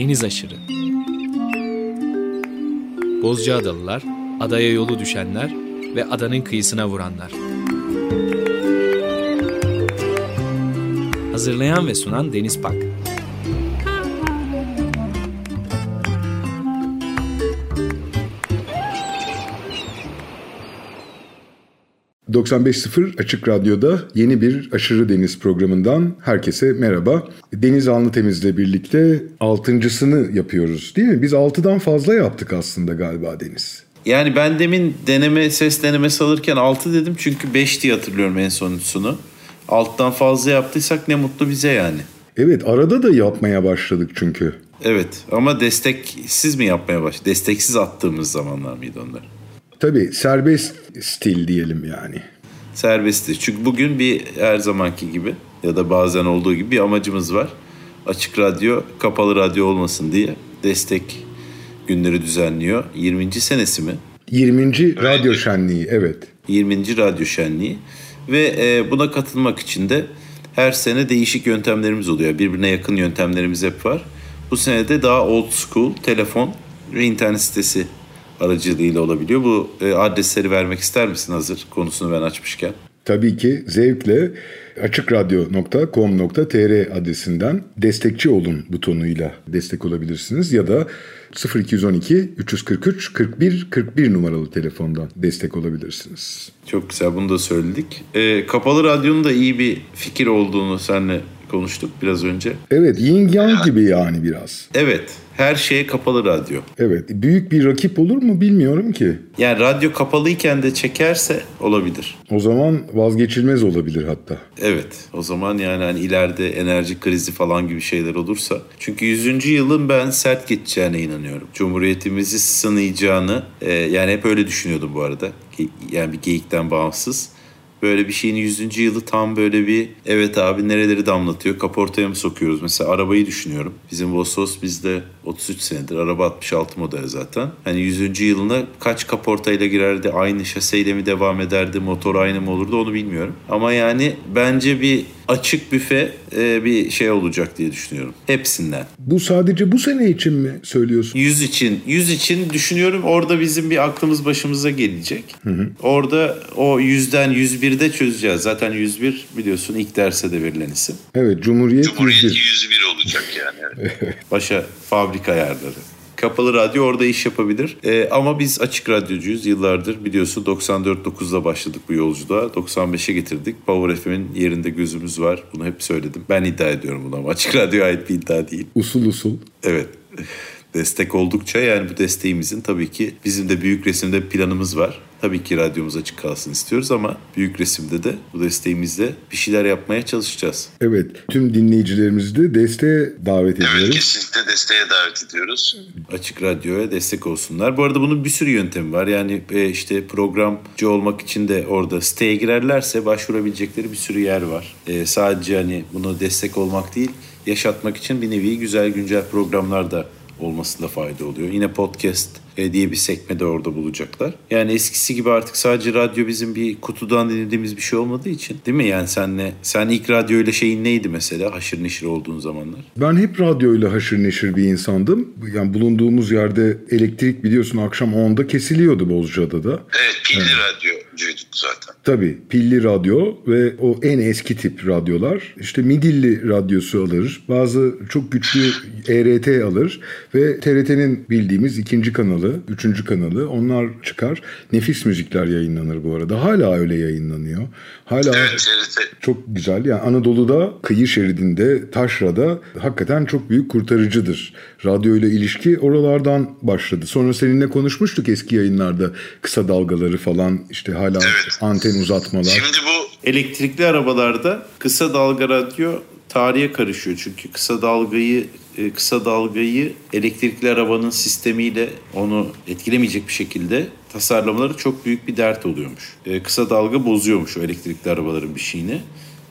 Deniz aşırı. Bozcaadalılar, adaya yolu düşenler ve adanın kıyısına vuranlar. Hazırlayan ve sunan Deniz Pak. 95.0 Açık Radyo'da yeni bir Aşırı Deniz programından herkese merhaba. Deniz Anlı Temiz'le birlikte altıncısını yapıyoruz değil mi? Biz altıdan fazla yaptık aslında galiba Deniz. Yani ben demin deneme ses denemesi alırken 6 dedim çünkü 5 diye hatırlıyorum en sonuncusunu. Alttan fazla yaptıysak ne mutlu bize yani. Evet arada da yapmaya başladık çünkü. Evet ama desteksiz mi yapmaya başladık? Desteksiz attığımız zamanlar mıydı onlar? Tabii serbest stil diyelim yani. Serbestti. Çünkü bugün bir her zamanki gibi ya da bazen olduğu gibi bir amacımız var. Açık radyo, kapalı radyo olmasın diye destek günleri düzenliyor. 20. senesi mi? 20. radyo şenliği evet. 20. radyo şenliği ve e, buna katılmak için de her sene değişik yöntemlerimiz oluyor. Birbirine yakın yöntemlerimiz hep var. Bu sene de daha old school telefon ve internet sitesi aracılığıyla olabiliyor. Bu e, adresleri vermek ister misin hazır konusunu ben açmışken? Tabii ki zevkle açıkradyo.com.tr adresinden destekçi olun butonuyla destek olabilirsiniz ya da 0212 343 41 41 numaralı telefondan destek olabilirsiniz. Çok güzel bunu da söyledik. E, kapalı radyonun da iyi bir fikir olduğunu senle konuştuk biraz önce. Evet yin yang gibi yani biraz. Evet her şeye kapalı radyo. Evet büyük bir rakip olur mu bilmiyorum ki. Yani radyo kapalıyken de çekerse olabilir. O zaman vazgeçilmez olabilir hatta. Evet o zaman yani hani ileride enerji krizi falan gibi şeyler olursa. Çünkü 100. yılın ben sert geçeceğine inanıyorum. Cumhuriyetimizi sınayacağını e, yani hep öyle düşünüyordum bu arada. Yani bir geyikten bağımsız böyle bir şeyin 100. yılı tam böyle bir evet abi nereleri damlatıyor kaportaya mı sokuyoruz mesela arabayı düşünüyorum bizim Vosos bizde 33 senedir araba 66 model zaten hani 100. yılına kaç kaportayla girerdi aynı şaseyle mi devam ederdi motor aynı mı olurdu onu bilmiyorum ama yani bence bir açık büfe e, bir şey olacak diye düşünüyorum. Hepsinden. Bu sadece bu sene için mi söylüyorsun? Yüz için. Yüz için düşünüyorum orada bizim bir aklımız başımıza gelecek. Hı hı. Orada o yüzden 101'de çözeceğiz. Zaten 101 biliyorsun ilk derse de verilen isim. Evet Cumhuriyet, Cumhuriyet 101. 101 olacak yani. Başa fabrika ayarları. Kapalı radyo orada iş yapabilir. E, ama biz açık radyocuyuz. Yıllardır biliyorsun 94.9'da başladık bu yolculuğa. 95'e getirdik. Power FM'in yerinde gözümüz var. Bunu hep söyledim. Ben iddia ediyorum bunu ama açık radyoya ait bir iddia değil. Usul usul. Evet destek oldukça yani bu desteğimizin tabii ki bizim de büyük resimde planımız var. Tabii ki radyomuz açık kalsın istiyoruz ama büyük resimde de bu desteğimizle bir şeyler yapmaya çalışacağız. Evet. Tüm dinleyicilerimizi de desteğe davet ediyoruz. Evet kesinlikle desteğe davet ediyoruz. Açık radyoya destek olsunlar. Bu arada bunun bir sürü yöntemi var. Yani e, işte programcı olmak için de orada siteye girerlerse başvurabilecekleri bir sürü yer var. E, sadece hani bunu destek olmak değil yaşatmak için bir nevi güzel güncel programlar da olmasında fayda oluyor. Yine podcast e, diye bir sekme de orada bulacaklar. Yani eskisi gibi artık sadece radyo bizim bir kutudan dinlediğimiz bir şey olmadığı için değil mi? Yani senle sen ilk radyoyla şeyin neydi mesela haşır neşir olduğun zamanlar? Ben hep radyoyla haşır neşir bir insandım. Yani bulunduğumuz yerde elektrik biliyorsun akşam 10'da kesiliyordu Bozcaada'da. Evet pilli evet. Radyocuyduk zaten. Tabii pilli radyo ve o en eski tip radyolar. İşte Midilli radyosu alır. Bazı çok güçlü ERT alır ve TRT'nin bildiğimiz ikinci kanalı üçüncü kanalı onlar çıkar. Nefis müzikler yayınlanır bu arada. Hala öyle yayınlanıyor. Hala evet, evet. çok güzel. Yani Anadolu'da kıyı şeridinde, taşrada hakikaten çok büyük kurtarıcıdır. Radyo ile ilişki oralardan başladı. Sonra seninle konuşmuştuk eski yayınlarda kısa dalgaları falan işte hala evet. anten uzatmalar. Şimdi bu elektrikli arabalarda kısa dalga radyo tarihe karışıyor. Çünkü kısa dalgayı e, kısa dalgayı elektrikli arabanın sistemiyle onu etkilemeyecek bir şekilde tasarlamaları çok büyük bir dert oluyormuş. E, kısa dalga bozuyormuş o elektrikli arabaların bir şeyini.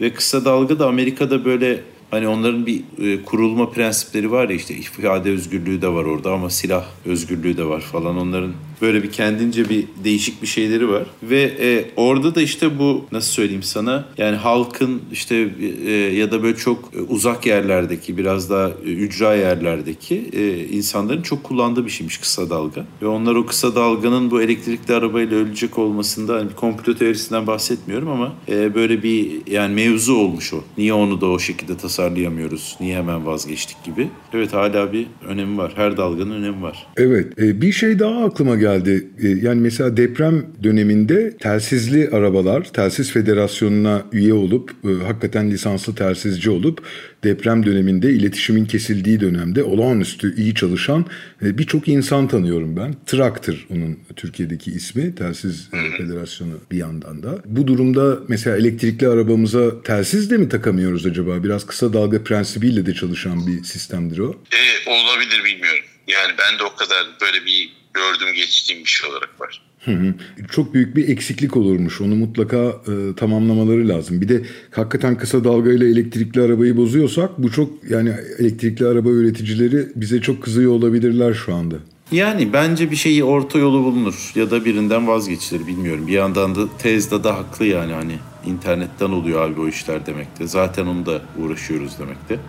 Ve kısa dalga da Amerika'da böyle hani onların bir e, kurulma prensipleri var ya işte ifade özgürlüğü de var orada ama silah özgürlüğü de var falan. Onların Böyle bir kendince bir değişik bir şeyleri var. Ve e, orada da işte bu nasıl söyleyeyim sana yani halkın işte e, ya da böyle çok uzak yerlerdeki biraz daha ücra yerlerdeki e, insanların çok kullandığı bir şeymiş kısa dalga. Ve onlar o kısa dalganın bu elektrikli arabayla ölecek olmasında hani bir komplo teorisinden bahsetmiyorum ama e, böyle bir yani mevzu olmuş o. Niye onu da o şekilde tasarlayamıyoruz? Niye hemen vazgeçtik gibi. Evet hala bir önemi var. Her dalganın önemi var. Evet. e, Bir şey daha aklıma geldi. E, Yani mesela deprem döneminde telsizli arabalar Telsiz Federasyonu'na üye olup e, hakikaten lisanslı telsizci olup deprem döneminde iletişimin kesildiği dönemde olağanüstü iyi çalışan e, birçok insan tanıyorum ben. Traktır onun Türkiye'deki ismi. Telsiz Federasyonu bir yandan da. Bu durumda mesela elektrikli arabamıza telsiz de mi takamıyoruz acaba? Biraz kısa dalga prensibiyle de çalışan bir sistemdir o. E, olabilir bilmiyorum. Yani ben de o kadar böyle bir gördüm geçtiğim bir şey olarak var. Hı hı. Çok büyük bir eksiklik olurmuş. Onu mutlaka e, tamamlamaları lazım. Bir de hakikaten kısa dalgayla elektrikli arabayı bozuyorsak bu çok yani elektrikli araba üreticileri bize çok kızıyor olabilirler şu anda. Yani bence bir şeyi orta yolu bulunur ya da birinden vazgeçilir bilmiyorum. Bir yandan da tezde de haklı yani hani internetten oluyor abi o işler demekte. Zaten onu da uğraşıyoruz demekte.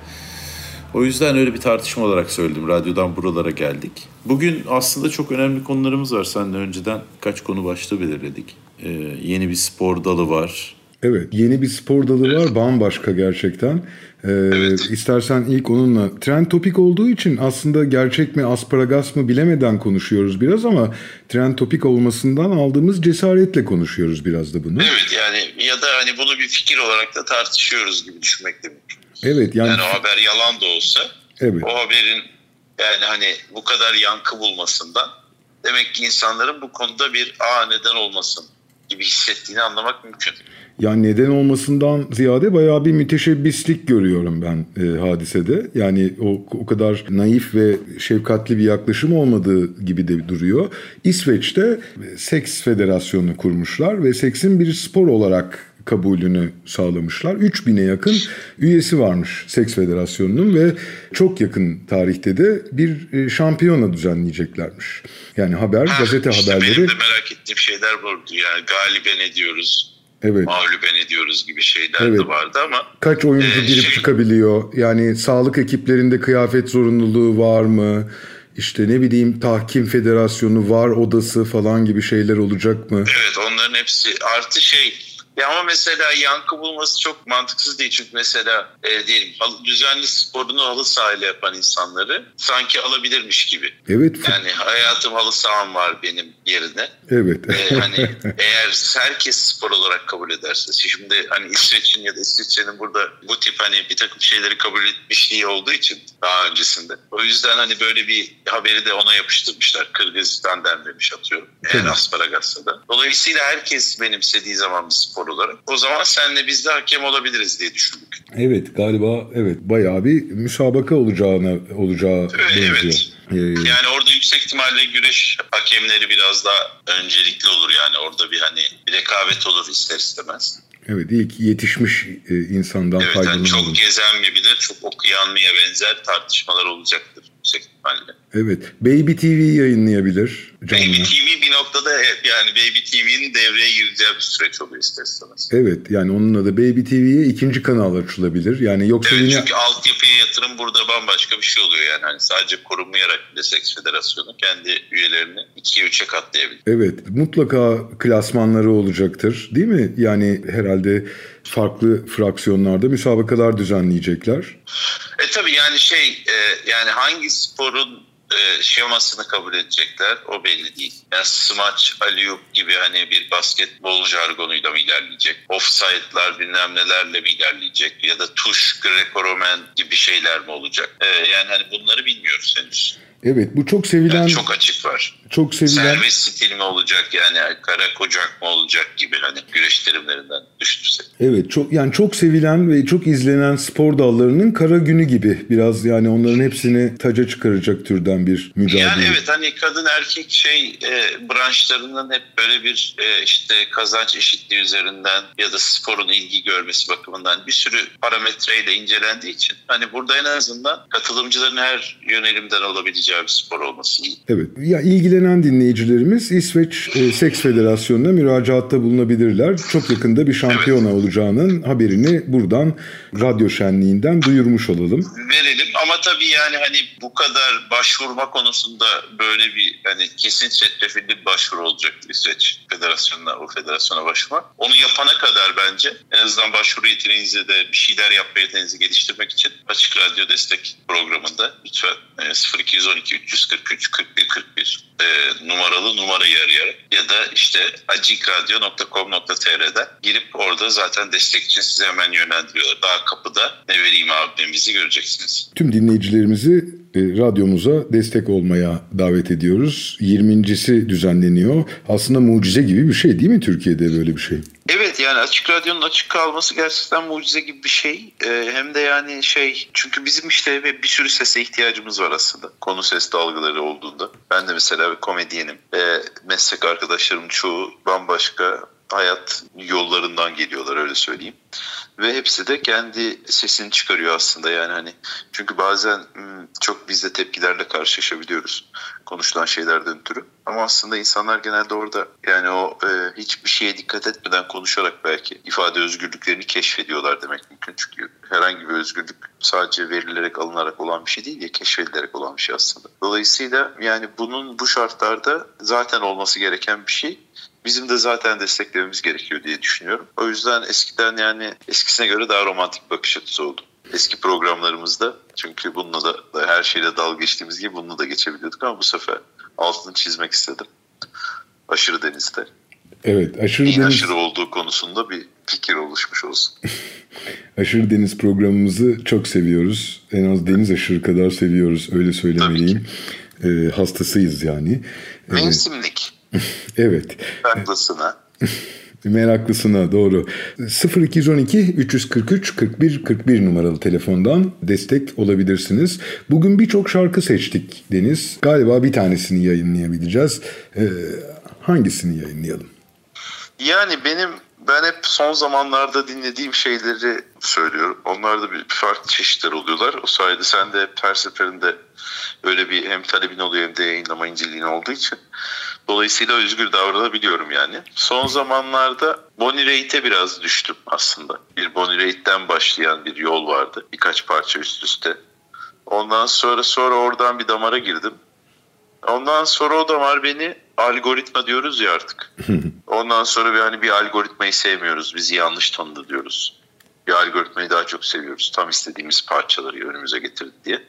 O yüzden öyle bir tartışma olarak söyledim. Radyodan buralara geldik. Bugün aslında çok önemli konularımız var. Seninle önceden kaç konu başta belirledik. Ee, yeni bir spor dalı var. Evet yeni bir spor dalı var bambaşka gerçekten. Ee, İstersen ilk onunla trend topik olduğu için aslında gerçek mi asparagas mı bilemeden konuşuyoruz biraz ama trend topik olmasından aldığımız cesaretle konuşuyoruz biraz da bunu. Evet yani ya da hani bunu bir fikir olarak da tartışıyoruz gibi düşünmek de mümkün. Evet yani, Yani o haber yalan da olsa evet. o haberin yani hani bu kadar yankı bulmasından demek ki insanların bu konuda bir aa neden olmasın gibi hissettiğini anlamak mümkün. Yani neden olmasından ziyade bayağı bir müteşebbislik görüyorum ben e, hadisede. Yani o, o kadar naif ve şefkatli bir yaklaşım olmadığı gibi de duruyor. İsveç'te e, seks federasyonu kurmuşlar ve seksin bir spor olarak kabulünü sağlamışlar. 3000'e yakın üyesi varmış Seks Federasyonu'nun ve çok yakın tarihte de bir e, şampiyona düzenleyeceklermiş. Yani haber, gazete işte haberleri. Benim de merak ettiğim şeyler vardı. Yani galibe ne diyoruz, Evet. mağlube ne diyoruz gibi şeyler Evet. de vardı ama Kaç oyuncu Ee, girip şey- çıkabiliyor? Yani sağlık ekiplerinde kıyafet zorunluluğu var mı? İşte ne bileyim tahkim federasyonu var odası falan gibi şeyler olacak mı? Evet onların hepsi artı şey ya ama mesela yankı bulması çok mantıksız değil. Çünkü mesela e, diyelim düzenli sporunu halı sahayla yapan insanları sanki alabilirmiş gibi. Evet, Yani hayatım halı saham var benim yerine. evet. E, hani eğer herkes spor olarak kabul ederse şimdi hani İsveç'in ya da İsviçre'nin burada bu tip hani bir takım şeyleri kabul etmişliği olduğu için daha öncesinde. O yüzden hani böyle bir haberi de ona yapıştırmışlar. Kırgızistan denmemiş atıyorum. Eğer Tabii. asparagas'sa da. Dolayısıyla herkes benimsediği zaman bir spor olarak o zaman senle biz de hakem olabiliriz diye düşündük. evet galiba evet bayağı bir müsabaka olacağına olacağı Evet, benziyor. Ee, Yani orada yüksek ihtimalle güreş hakemleri biraz daha öncelikli olur yani orada bir hani bir rekabet olur ister istemez. evet ilk yetişmiş e, insandan Evet hani faydalanalım. çok gezen mi bilir çok okuyan mıya benzer tartışmalar olacaktır yüksek ihtimalle. Evet. Baby TV yayınlayabilir canlı. Baby TV bir noktada yani Baby TV'nin devreye gireceği bir süreç oluyor ister istemez. Evet yani onun adı Baby TV'ye ikinci kanal açılabilir. Yani yoksa Evet yine çünkü altyapıya yatırım burada bambaşka bir şey oluyor yani. Hani sadece korunmayarak bile Seks Federasyonu kendi üyelerini ikiye üçe katlayabilir. Evet, mutlaka klasmanları olacaktır, değil mi? Yani herhalde farklı fraksiyonlarda müsabakalar düzenleyecekler. E tabii yani şey e, yani hangi sporun e, şemasını kabul edecekler o belli değil. Yani smaç, aliyup gibi hani bir basketbol jargonuyla mı ilerleyecek? Offside'lar bilmem nelerle mi ilerleyecek? Ya da tuş, Greco-Roman gibi şeyler mi olacak? E, yani hani bunları bilmiyoruz henüz. Evet, bu çok sevilen, Yani çok çok, açık var. Sevilen. Servis stil mi olacak yani kara kocak mı olacak gibi hani güreş terimlerinden düşünürsek. Evet, çok yani çok sevilen ve çok izlenen spor dallarının kara günü gibi. Biraz yani onların hepsini taca çıkaracak türden bir mücadele. Yani evet hani kadın erkek şey e, branşlarının hep böyle bir e, işte kazanç eşitliği üzerinden ya da sporun ilgi görmesi bakımından bir sürü parametreyle incelendiği için hani burada en azından katılımcıların her yönelimden alabileceği bir spor olması. Evet. Ya ilgilenen ilgilenen dinleyicilerimiz İsveç e, Seks Federasyonu'na müracaatta bulunabilirler. Çok yakında bir şampiyona olacağının haberini buradan radyo şenliğinden duyurmuş olalım. Verelim ama tabii yani hani bu kadar başvurma konusunda böyle bir hani kesin çetrefilli bir başvuru olacak İsveç Federasyonu'na, o federasyona başvurma. Onu yapana kadar bence en azından başvuru yeteneğinizi de bir şeyler yapma yeteneğinizi geliştirmek için Açık Radyo Destek programında lütfen e, 0212 343 41 41 e, numaralı numarayı arayarak ya da işte acikradyo.com.tr'de girip orada zaten destek için size hemen yönlendiriyorlar. Daha kapıda ne vereyim abimizi göreceksiniz. Tüm dinleyicilerimizi radyomuza destek olmaya davet ediyoruz. 20.si düzenleniyor. Aslında mucize gibi bir şey değil mi Türkiye'de böyle bir şey? Evet yani Açık Radyo'nun açık kalması gerçekten mucize gibi bir şey. Ee, hem de yani şey çünkü bizim işte bir sürü sese ihtiyacımız var aslında. Konu ses dalgaları olduğunda. Ben de mesela bir komedyenim. Ee, meslek arkadaşlarım çoğu bambaşka hayat yollarından geliyorlar öyle söyleyeyim. Ve hepsi de kendi sesini çıkarıyor aslında yani hani. Çünkü bazen hmm, çok biz de tepkilerle karşılaşabiliyoruz konuşulan şeylerden ötürü. Ama aslında insanlar genelde orada yani o e, hiçbir şeye dikkat etmeden konuşarak belki ifade özgürlüklerini keşfediyorlar demek mümkün. Çünkü herhangi bir özgürlük sadece verilerek alınarak olan bir şey değil ya keşfedilerek olan bir şey aslında. Dolayısıyla yani bunun bu şartlarda zaten olması gereken bir şey bizim de zaten desteklememiz gerekiyor diye düşünüyorum. O yüzden eskiden yani eskisine göre daha romantik bakış açısı oldu. Eski programlarımızda çünkü bununla da her şeyle dalga geçtiğimiz gibi bununla da geçebiliyorduk ama bu sefer altını çizmek istedim. Aşırı denizde. Evet aşırı Neyin deniz... aşırı olduğu konusunda bir fikir oluşmuş olsun. aşırı deniz programımızı çok seviyoruz. En az deniz aşırı kadar seviyoruz öyle söylemeliyim. Ee, hastasıyız yani. Mevsimlik. evet. Haklısına. Meraklısına doğru. 0212 343 41 41 numaralı telefondan destek olabilirsiniz. Bugün birçok şarkı seçtik Deniz. Galiba bir tanesini yayınlayabileceğiz. Ee, hangisini yayınlayalım? Yani benim ben hep son zamanlarda dinlediğim şeyleri söylüyorum. Onlar da bir farklı çeşitler oluyorlar. O sayede sen de hep her seferinde öyle bir hem talebin oluyor hem de yayınlama inceliğin olduğu için. Dolayısıyla özgür davranabiliyorum yani. Son zamanlarda Bonnie Raitt'e biraz düştüm aslında. Bir Bonnie Raitt'ten başlayan bir yol vardı. Birkaç parça üst üste. Ondan sonra sonra oradan bir damara girdim. Ondan sonra o damar beni algoritma diyoruz ya artık. Ondan sonra bir hani bir algoritmayı sevmiyoruz. Bizi yanlış tanıdı diyoruz. Bir algoritmayı daha çok seviyoruz. Tam istediğimiz parçaları önümüze getirdi diye.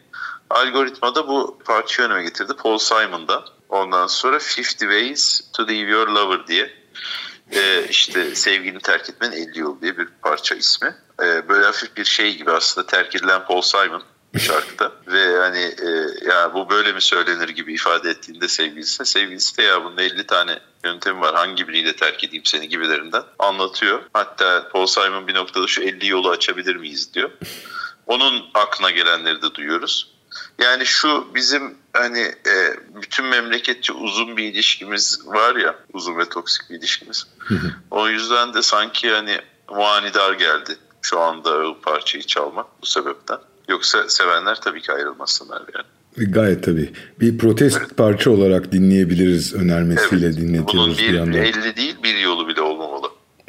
Algoritma da bu parçayı önüme getirdi. Paul Simon'dan. Ondan sonra 50 Ways to Leave Your Lover diye e, işte sevgini terk etmenin 50 yol diye bir parça ismi. E, böyle hafif bir şey gibi aslında terk edilen Paul Simon şarkıda ve hani e, ya bu böyle mi söylenir gibi ifade ettiğinde sevgilisine sevgilisi de ya bunun 50 tane yöntemi var hangi biriyle terk edeyim seni gibilerinden anlatıyor. Hatta Paul Simon bir noktada şu 50 yolu açabilir miyiz diyor. Onun aklına gelenleri de duyuyoruz. Yani şu bizim hani e, bütün memleketçe uzun bir ilişkimiz var ya uzun ve toksik bir ilişkimiz. o yüzden de sanki hani manidar geldi şu anda o parçayı çalmak bu sebepten. Yoksa sevenler tabii ki ayrılmasınlar yani. Gayet tabii. Bir protest evet. parça olarak dinleyebiliriz önermesiyle evet. dinletiyoruz Bunun bir, bir yandan. 50 değil bir yolu bile olmamalı.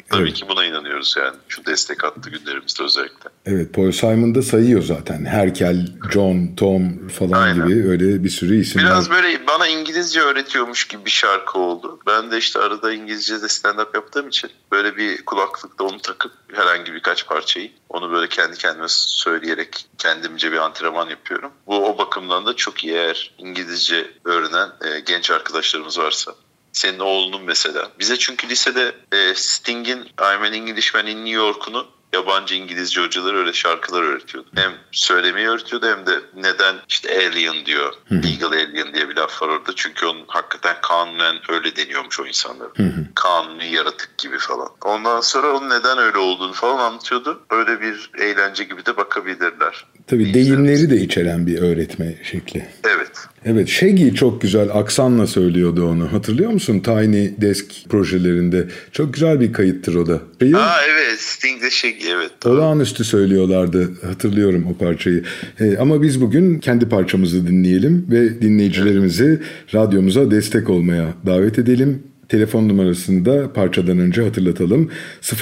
Tabii evet. ki buna inanıyoruz yani. Şu destek attı günlerimizde özellikle. Evet Paul Simon da sayıyor zaten. Herkel, John, Tom falan Aynen. gibi öyle bir sürü isimler. Biraz böyle bana İngilizce öğretiyormuş gibi bir şarkı oldu. Ben de işte arada İngilizce de stand-up yaptığım için böyle bir kulaklıkta onu takıp herhangi birkaç parçayı onu böyle kendi kendime söyleyerek kendimce bir antrenman yapıyorum. Bu o bakımdan da çok iyi eğer İngilizce öğrenen e, genç arkadaşlarımız varsa senin oğlunun mesela. Bize çünkü lisede e, Sting'in I'm an Englishman in New York'unu yabancı İngilizce hocalar öyle şarkılar öğretiyordu. Hem söylemeyi öğretiyordu hem de neden işte alien diyor. Legal alien diye bir laf var orada. Çünkü onun hakikaten kanunen öyle deniyormuş o insanlara. Kanuni yaratık gibi falan. Ondan sonra onun neden öyle olduğunu falan anlatıyordu. Öyle bir eğlence gibi de bakabilirler. Tabii deyimleri de içeren bir öğretme şekli. Evet. Evet Shaggy çok güzel aksanla söylüyordu onu. Hatırlıyor musun? Tiny Desk projelerinde. Çok güzel bir kayıttır o da. Şeyi, Ha evet Sting'de şey evet. doğru. olağanüstü söylüyorlardı. Hatırlıyorum o parçayı. Ee, ama biz bugün kendi parçamızı dinleyelim ve dinleyicilerimizi radyomuza destek olmaya davet edelim. Telefon numarasını da parçadan önce hatırlatalım.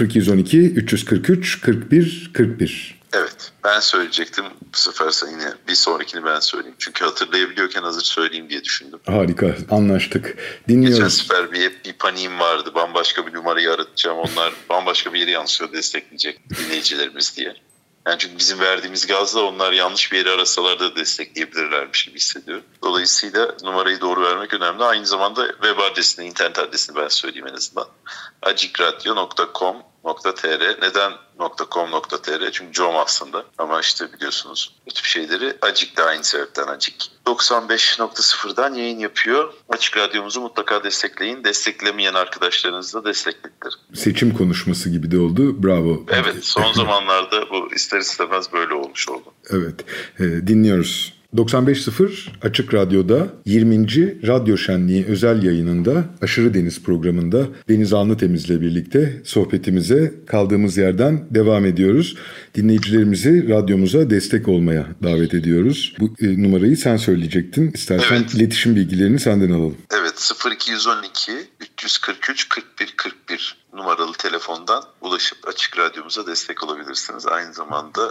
0212 343 41 41. Evet ben söyleyecektim bu sefer sen yine bir sonrakini ben söyleyeyim. Çünkü hatırlayabiliyorken hazır söyleyeyim diye düşündüm. Harika anlaştık. Geçen Dinliyoruz. sefer bir, bir paniğim vardı. Bambaşka bir numarayı aratacağım. Onlar bambaşka bir yeri yansıyor destekleyecek dinleyicilerimiz diye. Yani çünkü bizim verdiğimiz gazla onlar yanlış bir yeri arasalar da destekleyebilirlermiş gibi hissediyorum. Dolayısıyla numarayı doğru vermek önemli. Aynı zamanda web adresini, internet adresini ben söyleyeyim en azından. acikradyo.com.tr Neden .com.tr Çünkü com aslında ama işte biliyorsunuz bu tip şeyleri Acik de aynı sebepten Acik. 95.0'dan yayın yapıyor. Açık Radyomuzu mutlaka destekleyin. Desteklemeyen arkadaşlarınızı da desteklettirin. Seçim konuşması gibi de oldu. Bravo. Evet son zamanlarda bu ister istemez böyle olmuş oldu. Evet, e, dinliyoruz. 95.0 Açık Radyo'da 20. Radyo Şenliği özel yayınında Aşırı Deniz programında Deniz Anlıtemiz'le birlikte sohbetimize kaldığımız yerden devam ediyoruz. Dinleyicilerimizi radyomuza destek olmaya davet ediyoruz. Bu e, numarayı sen söyleyecektin. İstersen Evet. iletişim bilgilerini senden alalım. Evet 0212 343 41 41 numaralı telefondan ulaşıp Açık Radyomuza destek olabilirsiniz. Aynı zamanda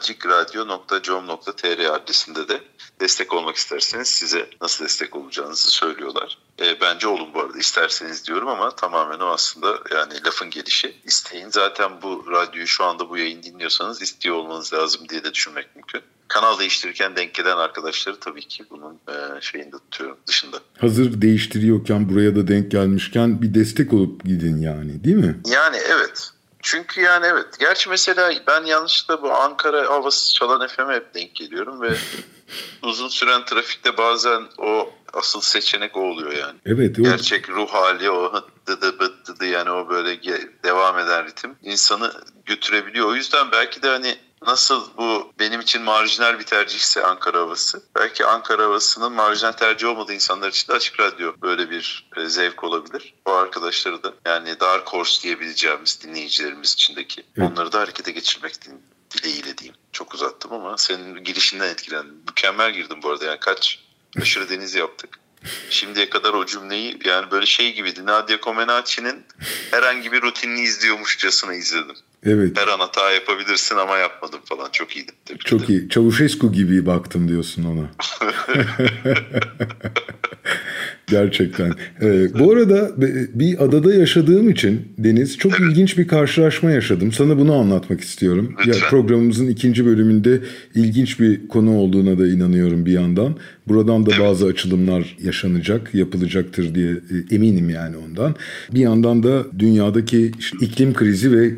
www.acikradyo.com.tr adresinde de destek olmak isterseniz size nasıl destek olacağınızı söylüyorlar. E, bence olun bu arada isterseniz diyorum ama tamamen o aslında yani lafın gelişi. İsteyin zaten bu radyoyu şu anda bu yayın dinliyorsanız istiyor olmanız lazım diye de düşünmek mümkün. Kanal değiştirirken denk gelen arkadaşları tabii ki bunun e, şeyinde tutuyorum dışında. Hazır değiştiriyorken buraya da denk gelmişken bir destek olup gidin yani değil mi? Yani evet. Çünkü yani evet. Gerçi mesela ben yanlışlıkla bu Ankara havası çalan FM'e hep denk geliyorum ve uzun süren trafikte bazen o asıl seçenek o oluyor yani. Evet. O, Gerçek ruh hali o dıdı bıt dıdı yani o böyle devam eden ritim insanı götürebiliyor. O yüzden belki de hani nasıl bu benim için marjinal bir tercihse Ankara havası. Belki Ankara havasının marjinal tercih olmadığı insanlar için de açık radyo böyle bir e, zevk olabilir. O arkadaşları da yani Dark Horse diyebileceğimiz dinleyicilerimiz içindeki Evet. onları da harekete geçirmek dileğiyle diyeyim. Çok uzattım ama senin girişinden etkilendim. Mükemmel girdim bu arada yani kaç aşırı deniz yaptık. Şimdiye kadar o cümleyi yani böyle şey gibiydi. Nadia Comaneci'nin herhangi bir rutinini izliyormuşçasına izledim. Evet. Her an hata yapabilirsin ama yapmadım falan. Çok iyiydi. Tebrik Çok iyi. Çavuşescu gibi baktım diyorsun ona. Gerçekten. Ee, bu arada bir adada yaşadığım için Deniz çok ilginç bir karşılaşma yaşadım. Sana bunu anlatmak istiyorum. Ya, Lütfen. programımızın ikinci bölümünde ilginç bir konu olduğuna da inanıyorum bir yandan. Buradan da bazı açılımlar yaşanacak, yapılacaktır diye e, eminim yani ondan. Bir yandan da dünyadaki işte iklim krizi ve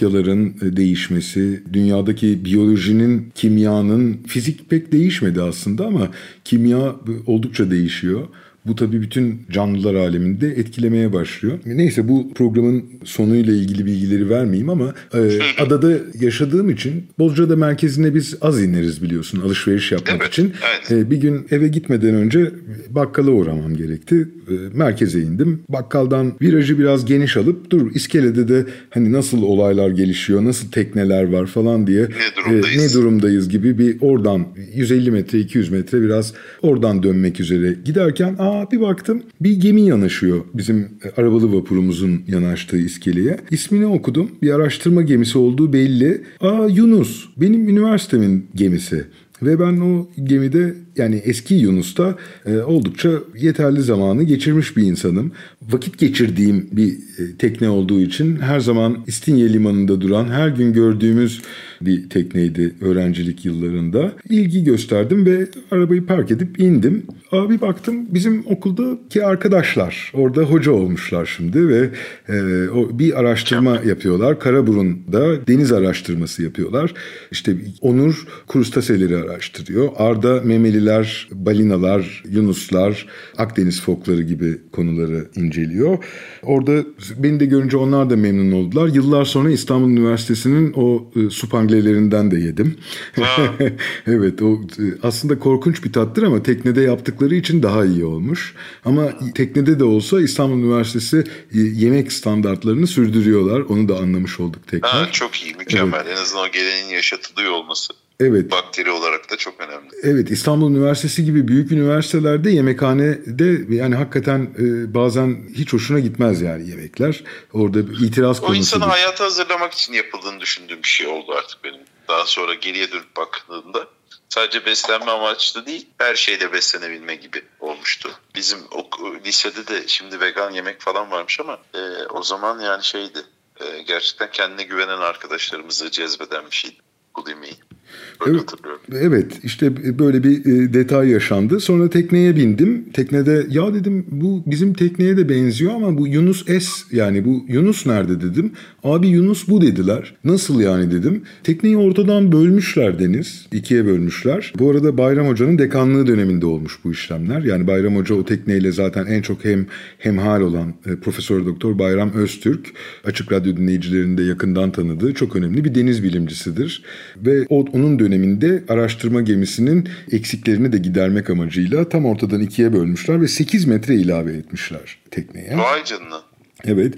coğrafyaların e, değişmesi, dünyadaki biyolojinin, kimyanın, fizik pek değişmedi aslında ama kimya oldukça değişiyor. Bu tabii bütün canlılar aleminde etkilemeye başlıyor. Neyse bu programın sonuyla ilgili bilgileri vermeyeyim ama e, adada yaşadığım için Bozcaada merkezine biz az ineriz biliyorsun alışveriş yapmak Evet, için. evet. E, bir gün eve gitmeden önce bakkala uğramam gerekti. E, merkeze indim. Bakkaldan virajı biraz geniş alıp dur iskelede de hani nasıl olaylar gelişiyor, nasıl tekneler var falan diye Ne durumdayız? ne durumdayız gibi bir oradan 150 metre 200 metre biraz oradan dönmek üzere giderken aa bir baktım bir gemi yanaşıyor bizim e, arabalı vapurumuzun yanaştığı iskeleye. İsmini okudum. Bir araştırma gemisi olduğu belli. Aa Yunus benim üniversitemin gemisi. Ve ben o gemide yani eski Yunus'ta e, oldukça yeterli zamanı geçirmiş bir insanım. Vakit geçirdiğim bir e, tekne olduğu için her zaman İstinye Limanı'nda duran her gün gördüğümüz bir tekneydi öğrencilik yıllarında. İlgi gösterdim ve arabayı park edip indim. Abi baktım bizim okuldaki arkadaşlar orada hoca olmuşlar şimdi ve e, o bir araştırma yapıyorlar. Karaburun'da deniz araştırması yapıyorlar. İşte Onur krustaseleri araştırıyor. Arda memeliler, balinalar, yunuslar, Akdeniz fokları gibi konuları inceliyor. Orada beni de görünce onlar da memnun oldular. Yıllar sonra İstanbul Üniversitesi'nin o e, supanglelerinden de yedim. evet o e, aslında korkunç bir tattır ama teknede yaptıkları için daha iyi olmuş. Ama teknede de olsa İstanbul Üniversitesi e, yemek standartlarını sürdürüyorlar. Onu da anlamış olduk tekrar. Ha, çok iyi, mükemmel. En azından o geleneğin yaşatılıyor olması. Evet. Bakteri olarak da çok önemli. Evet İstanbul Üniversitesi gibi büyük üniversitelerde yemekhanede yani hakikaten e, bazen hiç hoşuna gitmez yani yemekler. Orada itiraz O konusu. insanı hayata hazırlamak için yapıldığını düşündüğüm bir şey oldu artık benim. Daha sonra geriye dönüp baktığımda sadece beslenme amaçlı değil her şeyde beslenebilme gibi olmuştu. Bizim ok- lisede de şimdi vegan yemek falan varmış ama e, o zaman yani şeydi e, gerçekten kendine güvenen arkadaşlarımızı cezbeden bir şeydi bu yemeği. Öyle Evet. hatırlıyorum. Evet işte böyle bir e, detay yaşandı. Sonra tekneye bindim. Teknede ya dedim bu bizim tekneye de benziyor ama bu Yunus S yani bu Yunus nerede dedim. Abi Yunus bu dediler. Nasıl yani dedim. Tekneyi ortadan bölmüşler Deniz. ikiye bölmüşler. Bu arada Bayram Hoca'nın dekanlığı döneminde olmuş bu işlemler. Yani Bayram Hoca o tekneyle zaten en çok hem hemhal olan e, Profesör Doktor Bayram Öztürk açık radyo dinleyicilerinin de yakından tanıdığı çok önemli bir deniz bilimcisidir. Ve o, onun döneminde araştırma gemisinin eksiklerini de gidermek amacıyla tam ortadan ikiye bölmüşler ve 8 metre ilave etmişler tekneye. Vay canına. Evet.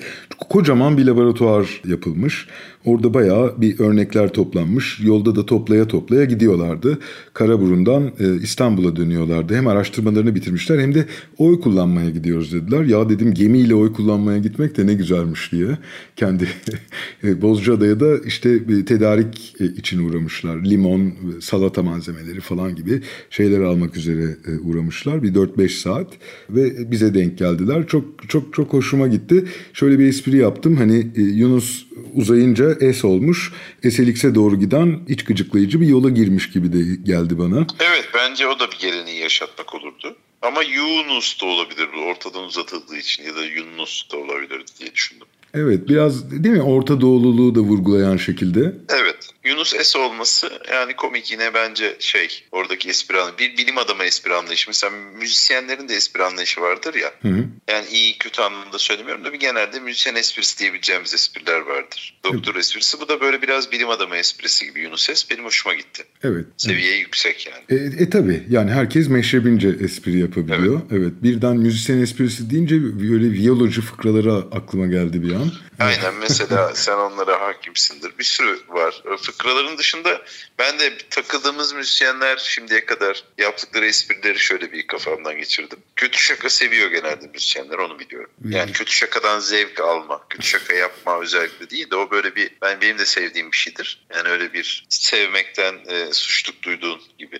Kocaman bir laboratuvar yapılmış. Orada bayağı bir örnekler toplanmış. Yolda da toplaya toplaya gidiyorlardı. Karaburun'dan e, İstanbul'a dönüyorlardı. Hem araştırmalarını bitirmişler hem de oy kullanmaya gidiyoruz dediler. Ya dedim gemiyle oy kullanmaya gitmek de ne güzelmiş diye. Kendi e, Bozcaada'ya da işte tedarik e, için uğramışlar. Limon, salata malzemeleri falan gibi şeyler almak üzere e, uğramışlar. Bir 4-5 saat ve bize denk geldiler. Çok çok çok hoşuma gitti. Şöyle bir espri yaptım. Hani Yunus uzayınca S olmuş. SLX'e doğru giden iç gıcıklayıcı bir yola girmiş gibi de geldi bana. Evet bence o da bir geleneği yaşatmak olurdu. Ama Yunus da olabilir ortadan uzatıldığı için ya da Yunus da olabilir diye düşündüm. Evet biraz değil mi Orta Doğululuğu da vurgulayan şekilde. Evet. Yunus S olması yani komik yine bence şey oradaki espri anlayışı. Bir bilim adamı espri anlayışı. Mesela müzisyenlerin de espri anlayışı vardır ya. Hı hı. Yani iyi kötü anlamda söylemiyorum da bir genelde müzisyen esprisi diyebileceğimiz espriler vardır. Doktor esprisi bu da böyle biraz bilim adamı esprisi gibi Yunus S. Benim hoşuma gitti. Evet. Seviye yüksek yani. E, e tabi yani herkes meşrebince espri yapabiliyor. Evet. Birden müzisyen esprisi deyince böyle viyoloji fıkraları aklıma geldi bir an. Aynen mesela sen onlara hakimsindir. Bir sürü var. Fıkraların dışında ben de takıldığımız müzisyenler şimdiye kadar yaptıkları esprileri şöyle bir kafamdan geçirdim. Kötü şaka seviyor genelde müzisyenler onu biliyorum. Yani kötü şakadan zevk alma, kötü şaka yapma özellikle değil de o böyle bir ben benim de sevdiğim bir şeydir. Yani öyle bir sevmekten e, suçluk duyduğun gibi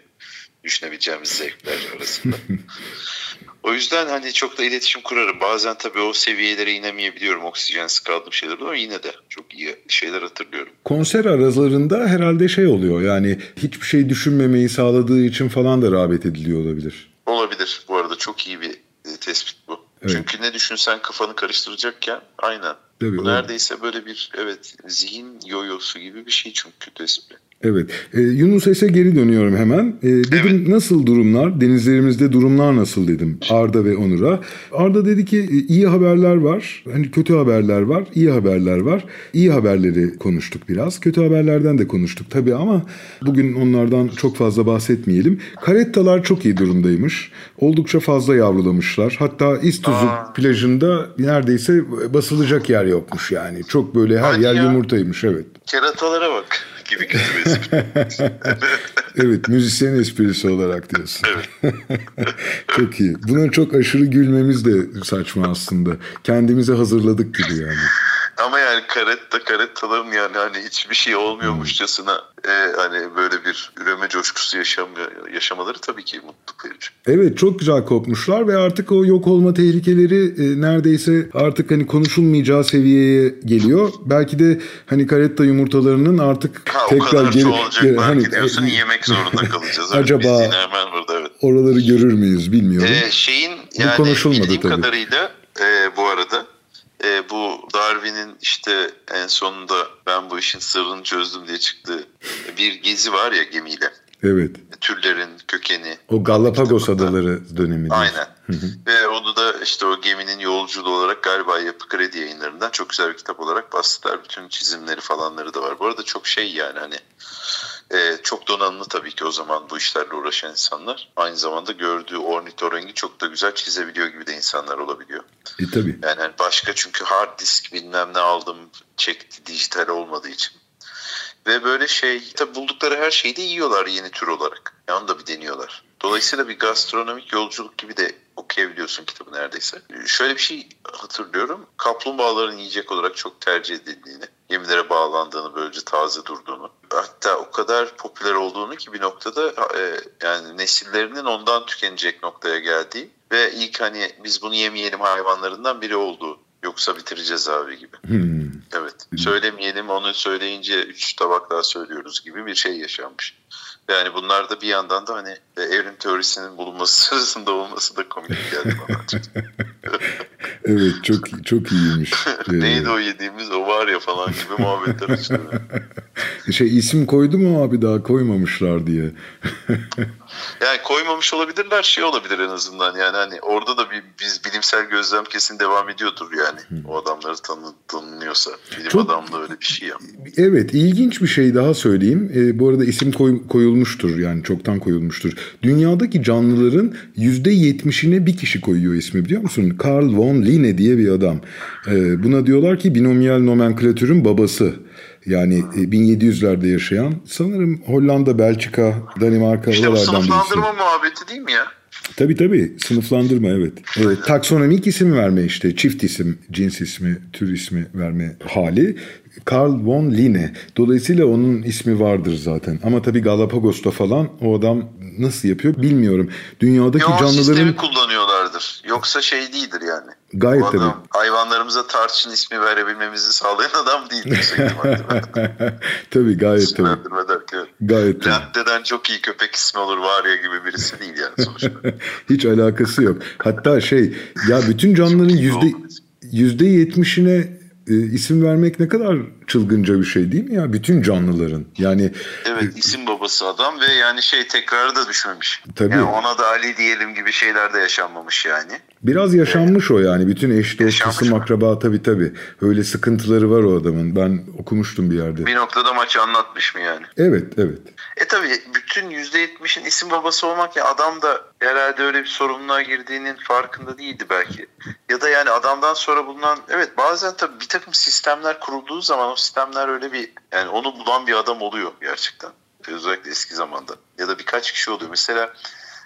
düşünebileceğimiz zevkler arasında. O yüzden hani çok da iletişim kurarım. Bazen tabii o seviyelere inemeyebiliyorum. Oksijensiz kaldığım şeyler ama yine de çok iyi şeyler hatırlıyorum. Konser aralarında herhalde şey oluyor yani hiçbir şey düşünmemeyi sağladığı için falan da rağbet ediliyor olabilir. Olabilir. Bu arada çok iyi bir e, tespit bu. Evet. Çünkü ne düşünsen kafanı karıştıracakken aynen. Tabii, bu neredeyse böyle bir evet zihin yoyosu gibi bir şey çünkü tespit. Evet. Ee, Yunus Es'e geri dönüyorum hemen. Ee, dedim nasıl durumlar? Denizlerimizde durumlar nasıl dedim Arda ve Onur'a. Arda dedi ki "E, iyi haberler var. Hani kötü haberler var, iyi haberler var. İyi haberleri konuştuk biraz. Kötü haberlerden de konuştuk tabii ama bugün onlardan çok fazla bahsetmeyelim. Karettalar çok iyi durumdaymış. Oldukça fazla yavrulamışlar. Hatta İztuzu plajında neredeyse basılacak yer yokmuş yani. Çok böyle her Hadi yer ya. yumurtaymış evet. Keratalara bak gibi kötü bir espri. Evet müzisyen esprisi olarak diyorsun. çok iyi. Buna çok aşırı gülmemiz de saçma aslında. Kendimize hazırladık gibi yani. Ama yani karetta karettaların yani hani hiçbir şey olmuyormuşçasına e, hani böyle bir üreme coşkusu yaşam, yaşamaları tabii ki mutluluk verici. Evet çok güzel kopmuşlar ve artık o yok olma tehlikeleri e, neredeyse artık hani konuşulmayacağı seviyeye geliyor. Belki de hani karetta yumurtalarının artık Ha, tekrar geri, geri- hani, diyorsun e, yemek zorunda kalacağız. Evet, Acaba- yine hemen burada evet. oraları görür müyüz bilmiyorum. Ee, şeyin yani konuşulmadı bildiğim tabii. kadarıyla e, bu arada e, bu Darwin'in işte en sonunda ben bu işin sırrını çözdüm diye çıktığı bir gezi var ya gemiyle. Evet. türlerin kökeni. O Galapagos adaları dönemi. Aynen. Ve onu da işte o geminin yolculuğu olarak galiba Yapı Kredi yayınlarından çok güzel bir kitap olarak bastılar. Bütün çizimleri falanları da var. Bu arada çok şey yani hani e, çok donanımlı tabii ki o zaman bu işlerle uğraşan insanlar. Aynı zamanda gördüğü ornitorengi çok da güzel çizebiliyor gibi de insanlar olabiliyor. E tabii. Yani başka çünkü hard disk bilmem ne aldım çekti dijital olmadığı için. Ve böyle şey tabii buldukları her şeyi de yiyorlar yeni tür olarak. Yani da bir deniyorlar. Dolayısıyla bir gastronomik yolculuk gibi de okuyabiliyorsun kitabı neredeyse. Şöyle bir şey hatırlıyorum. Kaplumbağaların yiyecek olarak çok tercih edildiğini, gemilere bağlandığını, böylece taze durduğunu. Hatta o kadar popüler olduğunu ki bir noktada e, yani nesillerinin ondan tükenecek noktaya geldiği ve ilk hani biz bunu yemeyelim hayvanlarından biri olduğu. Yoksa bitireceğiz abi gibi. Hmm. Evet. Söylemeyelim onu söyleyince üç tabak daha söylüyoruz gibi bir şey yaşanmış. Yani bunlar da bir yandan da hani e, evrim teorisinin bulunması sırasında olması da komik geldi bana evet çok çok iyiymiş. Neydi o yediğimiz o var ya falan gibi muhabbetler açılıyor. şey isim koydu mu abi daha koymamışlar diye. yani koymamış olabilirler şey olabilir en azından yani hani orada da bir biz bilimsel gözlem kesin devam ediyordur yani. Hmm. O adamları tanı, tanınıyorsa. Bilim çok, adamlı öyle bir şey ya. Evet ilginç bir şey daha söyleyeyim. E, bu arada isim koy, koyulmuştur yani çoktan koyulmuştur. Dünyadaki canlıların %70'ine bir kişi koyuyor ismi biliyor musun? Carl von Linne diye bir adam. E, buna diyorlar ki binomiyal nomenklatürün babası. Yani 1700'lerde yaşayan sanırım Hollanda, Belçika, Danimarka işte oralardan birisi. sınıflandırma muhabbeti değil mi ya? Tabii tabii sınıflandırma evet. evet. Taksonomik isim verme işte çift isim, cins ismi, tür ismi verme hali. Carl von Linne. Dolayısıyla onun ismi vardır zaten. Ama tabii Galapagos'ta falan o adam nasıl yapıyor bilmiyorum. Dünyadaki Yo, canlıların... sistemi kullanıyorlardır. Yoksa şey değildir yani. Gayet adam, tabii. Hayvanlarımıza tarçın ismi verebilmemizi sağlayan adam değil. tabii gayet tabii. derken. Gayet tabii. Laddeden çok iyi köpek ismi olur var ya gibi birisi değil yani sonuçta. Hiç alakası yok. Hatta şey ya bütün canlıların yüzde yüzde yetmişine e, isim vermek ne kadar çılgınca bir şey değil mi ya? Bütün canlıların. Yani evet isim babası adam ve yani şey tekrarı da düşmemiş. Tabii. yani ona da Ali diyelim gibi şeyler de yaşanmamış yani. Biraz yaşanmış o yani. Bütün eş dost kısım akraba tabi tabi öyle sıkıntıları var o adamın. Ben okumuştum bir yerde. Bir noktada maçı anlatmış mı yani? Evet evet. E tabi bütün %70'in isim babası olmak ya adam da herhalde öyle bir sorumluluğa girdiğinin farkında değildi belki. Ya da yani adamdan sonra bulunan evet bazen tabi bir takım sistemler kurulduğu zaman o sistemler öyle bir yani onu bulan bir adam oluyor gerçekten. Özellikle eski zamanda. Ya da birkaç kişi oluyor. Mesela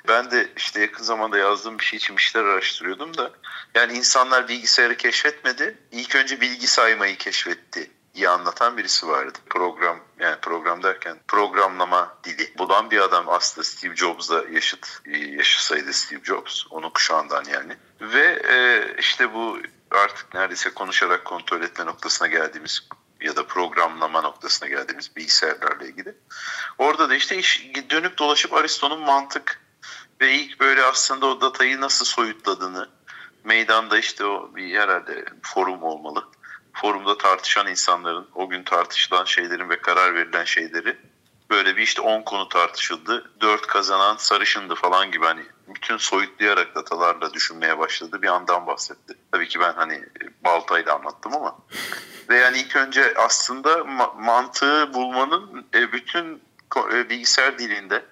ben de işte yakın zamanda yazdığım bir şey için işler araştırıyordum da yani insanlar bilgisayarı keşfetmedi. İlk önce bilgi saymayı keşfetti iyi anlatan birisi vardı. Program yani program derken programlama dili bulan bir adam aslında Steve Jobs'la yaşıt yaşasaydı Steve Jobs onun kuşağından yani. Ve e, işte bu artık neredeyse konuşarak kontrol etme noktasına geldiğimiz ya da programlama noktasına geldiğimiz bilgisayarlarla ilgili. Orada da işte iş, dönüp dolaşıp Aristo'nun mantık ve ilk böyle aslında o datayı nasıl soyutladığını meydanda işte o bir herhalde forum olmalı forumda tartışan insanların o gün tartışılan şeylerin ve karar verilen şeyleri böyle bir işte 10 konu tartışıldı. 4 kazanan sarışındı falan gibi hani bütün soyutlayarak datalarla düşünmeye başladı bir andan bahsetti. Tabii ki ben hani baltayla anlattım ama. Ve yani ilk önce aslında ma- mantığı bulmanın e, bütün e, bilgisayar dilinde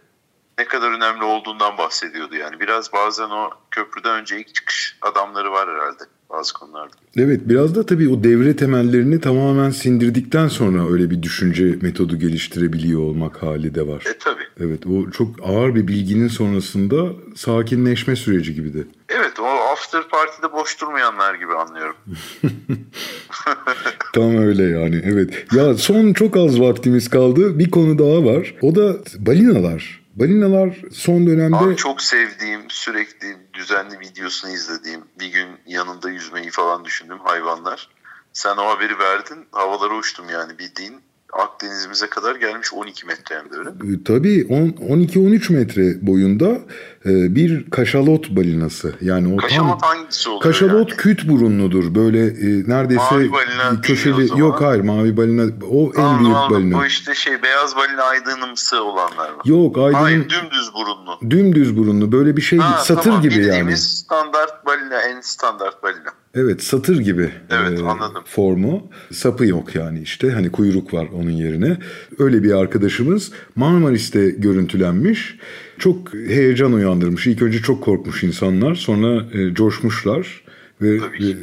ne kadar önemli olduğundan bahsediyordu yani. Biraz bazen o köprüden önce ilk çıkış adamları var herhalde bazı konularda. Evet biraz da tabii o devre temellerini tamamen sindirdikten sonra öyle bir düşünce metodu geliştirebiliyor olmak hali de var. E tabii. Evet o çok ağır bir bilginin sonrasında sakinleşme süreci gibi de. Evet o after party'de boş durmayanlar gibi anlıyorum. Tam öyle yani evet. Ya son çok az vaktimiz kaldı. Bir konu daha var. O da balinalar. Balinalar son dönemde... Abi çok sevdiğim, sürekli düzenli videosunu izlediğim, bir gün yanında yüzmeyi falan düşündüğüm hayvanlar. Sen o haberi verdin, havalara uçtum yani bildiğin. Akdeniz'imize kadar gelmiş 12 metre hem de öyle mi? E, tabii 12-13 metre boyunda e, bir kaşalot balinası. Yani o Kaşalot tam hangisi oluyor kaşalot yani? küt burunludur. Böyle e, neredeyse Mavi balina köşeli yok hayır mavi balina o en Anladım, büyük anladım. balina. Bu işte şey beyaz balina aydınımsı olanlar mı? Yok aydının Hayır dümdüz burunlu. dümdüz burunlu böyle bir şey Ha, satır tamam, gibi yani. standart balina en standart balina. Evet satır gibi Evet, e, anladım. formu. Sapı yok yani işte hani kuyruk var onun yerine. Öyle bir arkadaşımız Marmaris'te görüntülenmiş. Çok heyecan uyandırmış. İlk önce çok korkmuş insanlar sonra e, coşmuşlar ve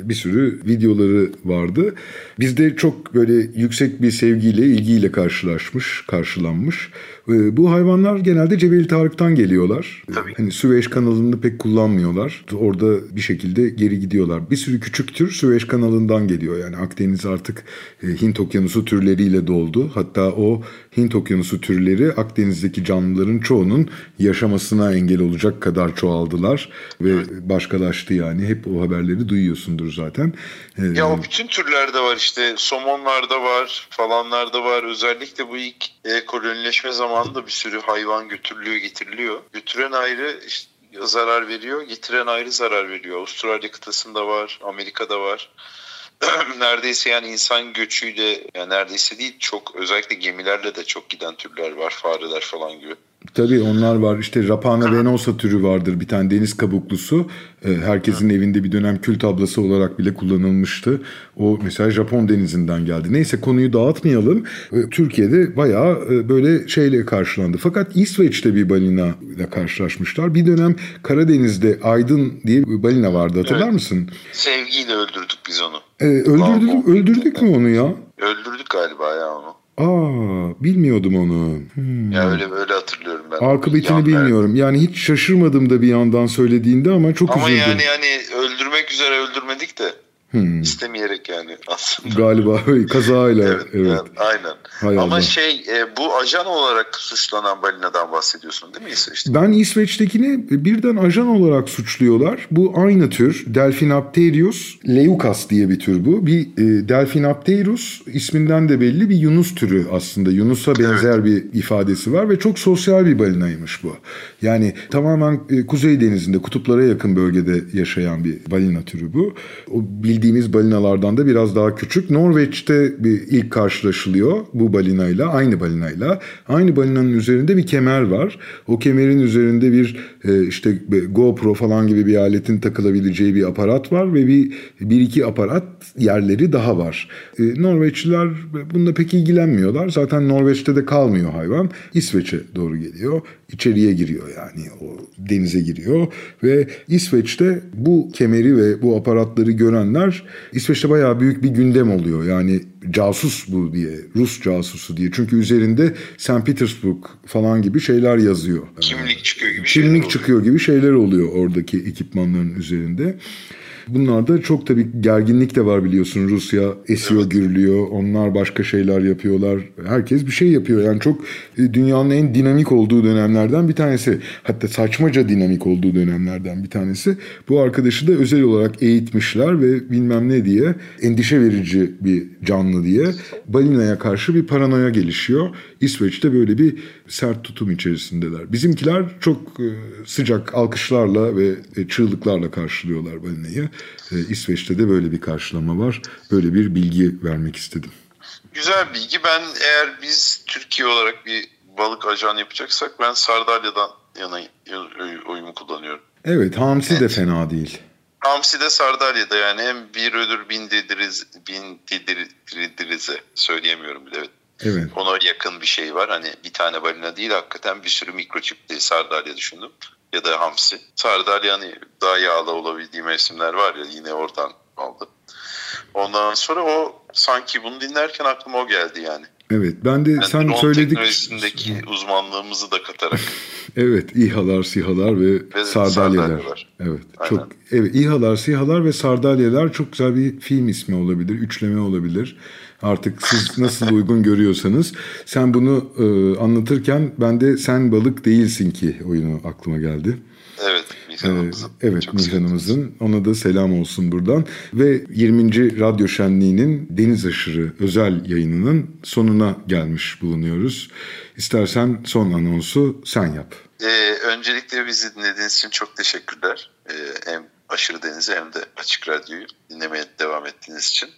bir sürü videoları vardı. Bizde çok böyle yüksek bir sevgiyle, ilgiyle karşılaşmış, karşılanmış. E, Bu hayvanlar genelde Cebeli Tarık'tan geliyorlar. Tabii. Hani Süveyş kanalını pek kullanmıyorlar. Orada bir şekilde geri gidiyorlar. Bir sürü küçük tür Süveyş kanalından geliyor. Yani Akdeniz artık e, Hint okyanusu türleriyle doldu. Hatta o Hint okyanusu türleri Akdeniz'deki canlıların çoğunun yaşamasına engel olacak kadar çoğaldılar. Ve başkalaştı yani. Hep o haberleri duyuyorsundur zaten. E, Ya o bütün türlerde var işte somonlarda var falanlarda var özellikle bu ilk e, kolonileşme zamanında bir sürü hayvan götürülüyor getiriliyor. Götüren ayrı işte zarar veriyor getiren ayrı zarar veriyor. Avustralya kıtasında var Amerika'da var. neredeyse yani insan göçüyle yani neredeyse değil çok özellikle gemilerle de çok giden türler var fareler falan gibi. Tabii onlar var. İşte Rapana venosa türü vardır. Bir tane deniz kabuklusu. Ee, Herkesin evinde bir dönem kül tablası olarak bile kullanılmıştı. O mesela Japon denizinden geldi. Neyse konuyu dağıtmayalım. Ee, Türkiye'de bayağı e, böyle şeyle karşılandı. Fakat İsveç'te bir balina ile karşılaşmışlar. Bir dönem Karadeniz'de Aydın diye bir balina vardı. Hatırlar Evet. mısın? Sevgiyle öldürdük biz onu. Ee, öldürdük, öldürdük mü onu ya? Öldürdük galiba ya onu. Aa, bilmiyordum onu. Hmm. Ya öyle böyle hatırlıyorum ben. Akıbetini Yan- bilmiyorum. Yani hiç şaşırmadım da bir yandan söylediğinde ama çok Ama üzüldüm. yani yani öldürmek üzere öldürmedik de Hmm. istemeyerek yani aslında. Galiba kazayla evet. Evet, yani aynen. Hay Ama Allah. şey e, bu ajan olarak suçlanan balinadan bahsediyorsun değil mi İsveç'te? Ben İsveç'tekini birden ajan olarak suçluyorlar. Bu aynı tür Delphinapterius leucas diye bir tür bu. Bir e, Delphinapterius isminden de belli bir yunus türü aslında. Yunus'a benzer bir ifadesi var ve çok sosyal bir balinaymış bu. Yani tamamen e, Kuzey Denizi'nde kutuplara yakın bölgede yaşayan bir balina türü bu. O bildiğimiz balinalardan da biraz daha küçük. Norveç'te bir ilk karşılaşılıyor bu balinayla, aynı balinayla. Aynı balinanın üzerinde bir kemer var. O kemerin üzerinde bir e, işte GoPro falan gibi bir aletin takılabileceği bir aparat var ve bir bir iki aparat yerleri daha var. E, Norveçliler bununla pek ilgilenmiyorlar. Zaten Norveç'te de kalmıyor hayvan. İsveç'e doğru geliyor. İçeriye giriyor yani o denize giriyor ve İsveç'te bu kemeri ve bu aparatları görenler İsveç'te bayağı büyük bir gündem oluyor. Yani casus bu diye, Rus casusu diye. Çünkü üzerinde St. Petersburg falan gibi şeyler yazıyor. Kimlik çıkıyor gibi Kimlik çıkıyor gibi şeyler oluyor oradaki ekipmanların üzerinde. Bunlarda çok tabii gerginlik de var biliyorsun. Rusya esiyor gürlüyor. Onlar başka şeyler yapıyorlar. Herkes bir şey yapıyor. Yani çok e, dünyanın en dinamik olduğu dönemlerden bir tanesi. Hatta saçmaca dinamik olduğu dönemlerden bir tanesi. Bu arkadaşı da özel olarak eğitmişler ve bilmem ne diye endişe verici bir canlı diye balinaya karşı bir paranoya gelişiyor. İsveç'te böyle bir sert tutum içerisindeler. Bizimkiler çok e, sıcak alkışlarla ve e, çığlıklarla karşılıyorlar balinayı. E, İsveç'te de böyle bir karşılama var. Böyle bir bilgi vermek istedim. Güzel bilgi. Ben eğer biz Türkiye olarak bir balık ajan yapacaksak ben Sardalya'dan yana oyumu kullanıyorum. Evet hamsi de fena değil. Hamsi de Sardalya'da yani hem bir ölür bin dediriz, bin dedirize söyleyemiyorum bile. Evet. Evet. Ona yakın bir şey var. Hani bir tane balina değil hakikaten bir sürü mikroçipli sardalya düşündüm. Ya da hamsi. Sardalya hani daha yağlı olabildiği mevsimler var ya yine oradan aldım. Ondan sonra o sanki bunu dinlerken aklıma o geldi yani. Evet ben de Yani sen drone söyledik. teknolojisindeki uzmanlığımızı da katarak. Evet İHA'lar, SİHA'lar ve, Ve sardalyeler. sardalyeler. Evet. Aynen. Çok evet İHA'lar, SİHA'lar ve sardalyeler çok güzel bir film ismi olabilir, üçleme olabilir. Artık siz nasıl uygun görüyorsanız. Sen bunu e, anlatırken ben de sen balık değilsin ki oyunu aklıma geldi. evet Mihran'ımızın. Ee, evet Mihran'ımızın. Ona da selam olsun buradan. Ve 20. Radyo Şenliği'nin Deniz Aşırı özel yayınının sonuna gelmiş bulunuyoruz. İstersen son anonsu sen yap. Ee, öncelikle bizi dinlediğiniz için çok teşekkürler. Ee, hem Aşırı Deniz'i hem de Açık Radyo'yu dinlemeye devam ettiğiniz için.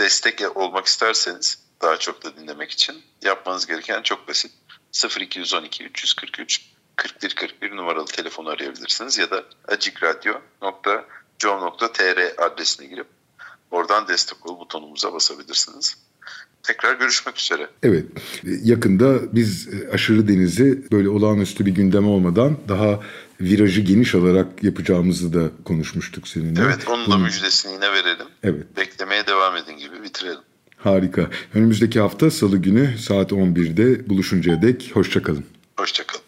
Destek olmak isterseniz daha çok da dinlemek için yapmanız gereken çok basit. 0212 343 41 41 numaralı telefonu arayabilirsiniz ya da acikradyo.com.tr adresine girip oradan destek ol butonumuza basabilirsiniz. Tekrar görüşmek üzere. Evet, yakında biz Aşırı Deniz'i böyle olağanüstü bir gündem olmadan daha virajı geniş alarak yapacağımızı da konuşmuştuk seninle. Evet, onun da müjdesini yine verelim. Evet. Beklemeye devam edin gibi bitirelim. Harika. Önümüzdeki hafta Salı günü saat 11'de buluşuncaya dek hoşçakalın. Hoşçakalın.